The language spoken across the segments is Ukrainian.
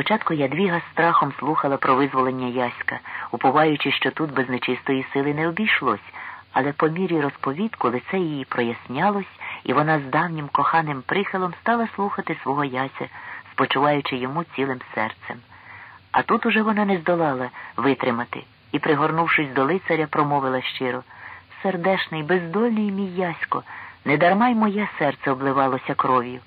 Спочатку ядвіга страхом слухала про визволення Яська, уповаючи, що тут без нечистої сили не обійшлось, але по мірі розповідку лице її прояснялось, і вона з давнім коханим прихилом стала слухати свого яся, спочуваючи йому цілим серцем. А тут уже вона не здолала витримати і, пригорнувшись до лицаря, промовила щиро Сердешний, бездольний мій ясько, недарма й моє серце обливалося кров'ю.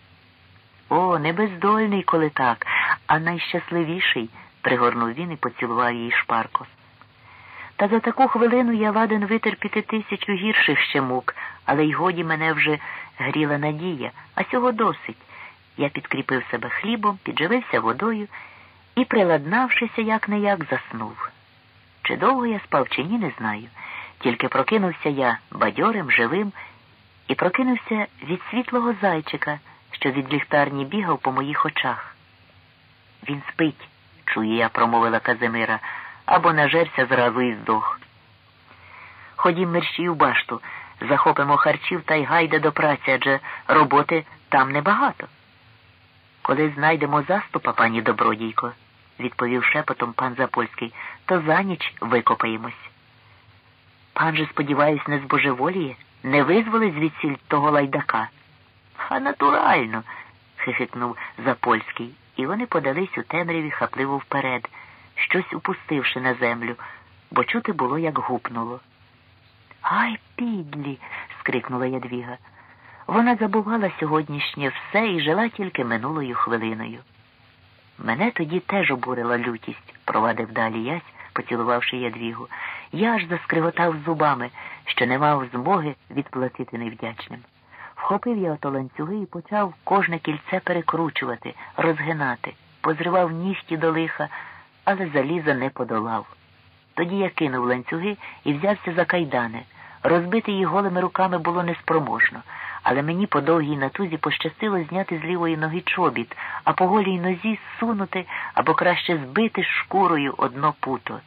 О, не бездольний, коли так, а найщасливіший, пригорнув він і поцілував її шпарко. Та за таку хвилину я ладен витерпіти тисячу гірших ще мук, але й годі мене вже гріла надія, а цього досить. Я підкріпив себе хлібом, підживився водою і, приладнавшися як не як, заснув. Чи довго я спав, чи ні, не знаю. Тільки прокинувся я бадьорим, живим, і прокинувся від світлого зайчика, що від ліхтарні бігав по моїх очах. Він спить, чує я, промовила Казимира, або нажерся зразу і здох. Ходім мерщій у башту, захопимо харчів та й гайде до праці, адже роботи там небагато. Коли знайдемо заступа, пані добродійко, відповів шепотом пан Запольський, то за ніч викопаємось. Пан же, сподіваюсь, не збожеволіє, не визволить звідсіль того лайдака. А натурально, хихикнув Запольський, і вони подались у темряві хапливо вперед, щось упустивши на землю, бо чути було, як гупнуло. Ай, підлі. скрикнула ядвіга. Вона забувала сьогоднішнє все і жила тільки минулою хвилиною. Мене тоді теж обурила лютість, провадив далі ясь, поцілувавши ядвігу. Я аж заскриготав зубами, що не мав змоги відплатити невдячним. Вхопив я ото ланцюги і почав кожне кільце перекручувати, розгинати, позривав нігті до лиха, але заліза не подолав. Тоді я кинув ланцюги і взявся за кайдани. Розбити їх голими руками було неспроможно, але мені по довгій натузі пощастило зняти з лівої ноги чобіт, а по голій нозі сунути або краще збити шкурою одно путо.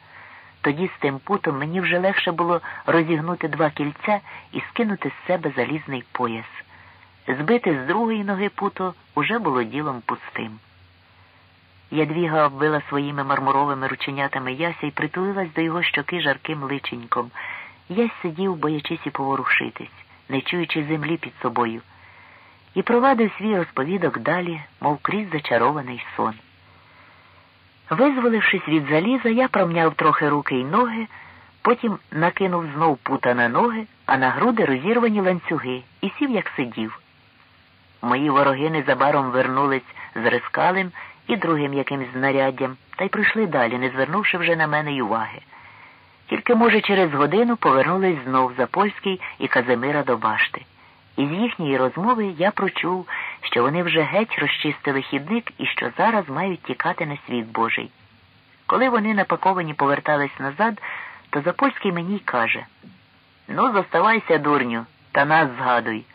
Тоді з тим путом мені вже легше було розігнути два кільця і скинути з себе залізний пояс. Збити з другої ноги путо уже було ділом пустим. Ядвіга обвила своїми мармуровими рученятами яся і притулилась до його щоки жарким личеньком. Ясь сидів, боячись і поворушитись, не чуючи землі під собою, і провадив свій розповідок далі, мов крізь зачарований сон. Визволившись від заліза, я промняв трохи руки й ноги, потім накинув знов пута на ноги, а на груди розірвані ланцюги і сів, як сидів. Мої вороги незабаром вернулись з рискалем і другим якимсь знаряддям, та й прийшли далі, не звернувши вже на мене й уваги. Тільки, може, через годину повернулись знов Запольський і Казимира до башти. Із їхньої розмови я прочув, що вони вже геть розчистили хідник і що зараз мають тікати на світ Божий. Коли вони напаковані повертались назад, то Запольський мені й каже Ну, зоставайся, дурню, та нас згадуй.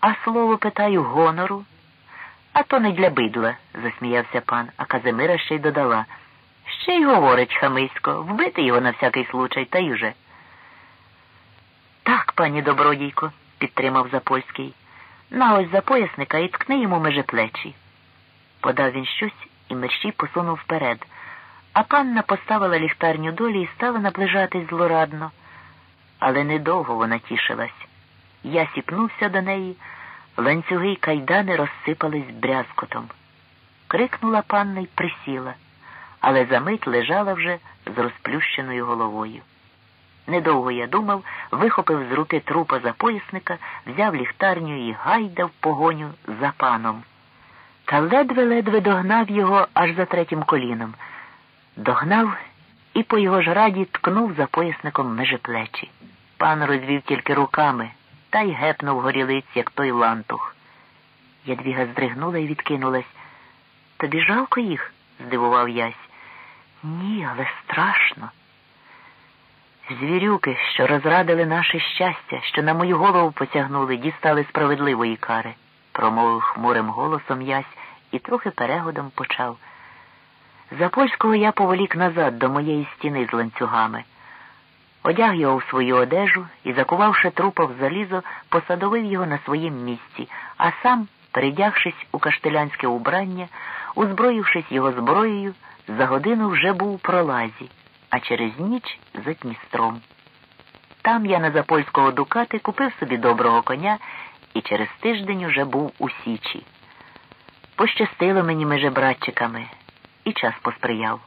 А слово питаю гонору. А то не для бидла, засміявся пан, а Казимира ще й додала. Ще й говорить хамисько, вбити його на всякий случай, та й уже. Так, пані добродійко, підтримав Запольський. На ось за поясника і ткни йому меже плечі. Подав він щось і мерщій посунув вперед, а панна поставила ліхтарню долі і стала наближатись злорадно. Але недовго вона тішилась. Я сіпнувся до неї, ланцюги й кайдани розсипались брязкотом. Крикнула панна й присіла, але за мить лежала вже з розплющеною головою. Недовго я думав, вихопив з руки трупа запоясника, взяв ліхтарню і гайдав погоню за паном. Та ледве-ледве догнав його аж за третім коліном. Догнав і по його ж раді ткнув запоясником межи плечі. Пан розвів тільки руками та й гепнув горілиць, як той лантух. Ядвіга здригнула і відкинулась. Тобі жалко їх? здивував ясь. Ні, але страшно. Звірюки, що розрадили наше щастя, що на мою голову потягнули, дістали справедливої кари, промовив хмурим голосом ясь і трохи перегодом почав. Запольського я поволік назад до моєї стіни з ланцюгами, одяг його в свою одежу і, закувавши трупа в залізо, посадовив його на своїм місці, а сам передягшись у каштелянське убрання, узброївшись його зброєю, за годину вже був у пролазі, а через ніч за Дністром. Там я на Запольського Дукати купив собі доброго коня і через тиждень уже був у Січі. Пощастило мені меже братчиками, і час посприяв.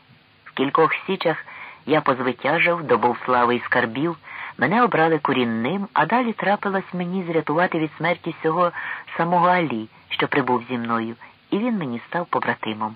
В кількох січах я позвитяжав, добув слави і скарбів, мене обрали корінним, а далі трапилось мені зрятувати від смерті цього самого Алі, що прибув зі мною, і він мені став побратимом.